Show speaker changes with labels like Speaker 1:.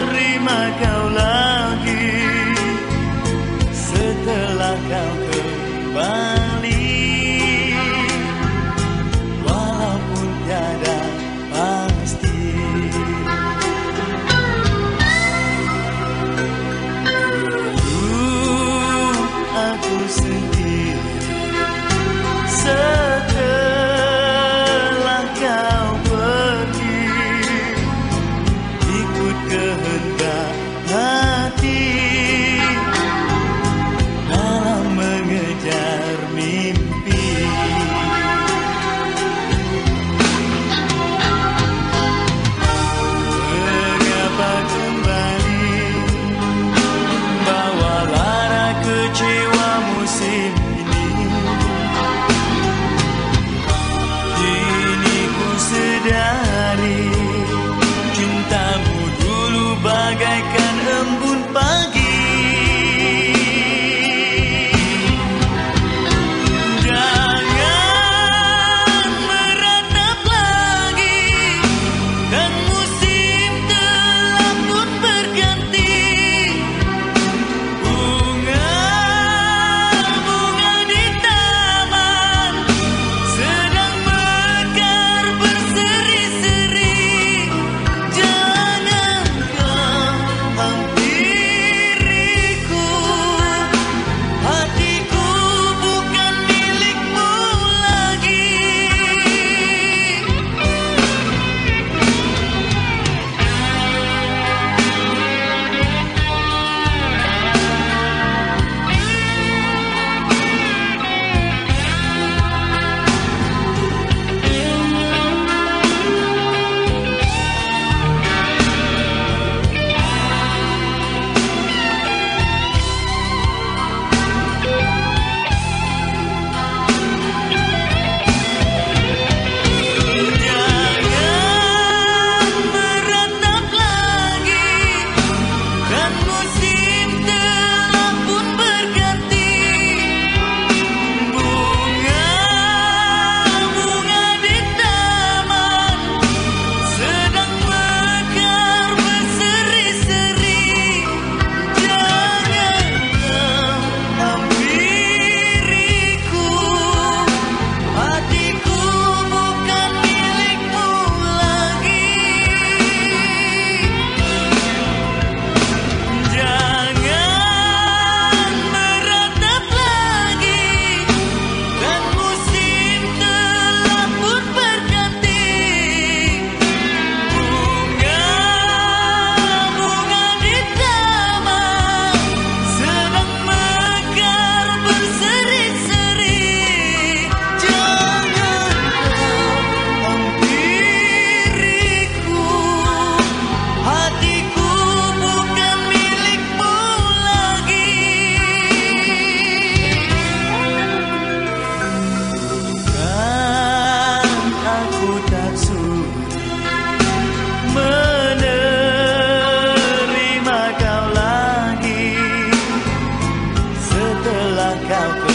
Speaker 1: Terima kau lagi setelah kau kembali. down. calculate.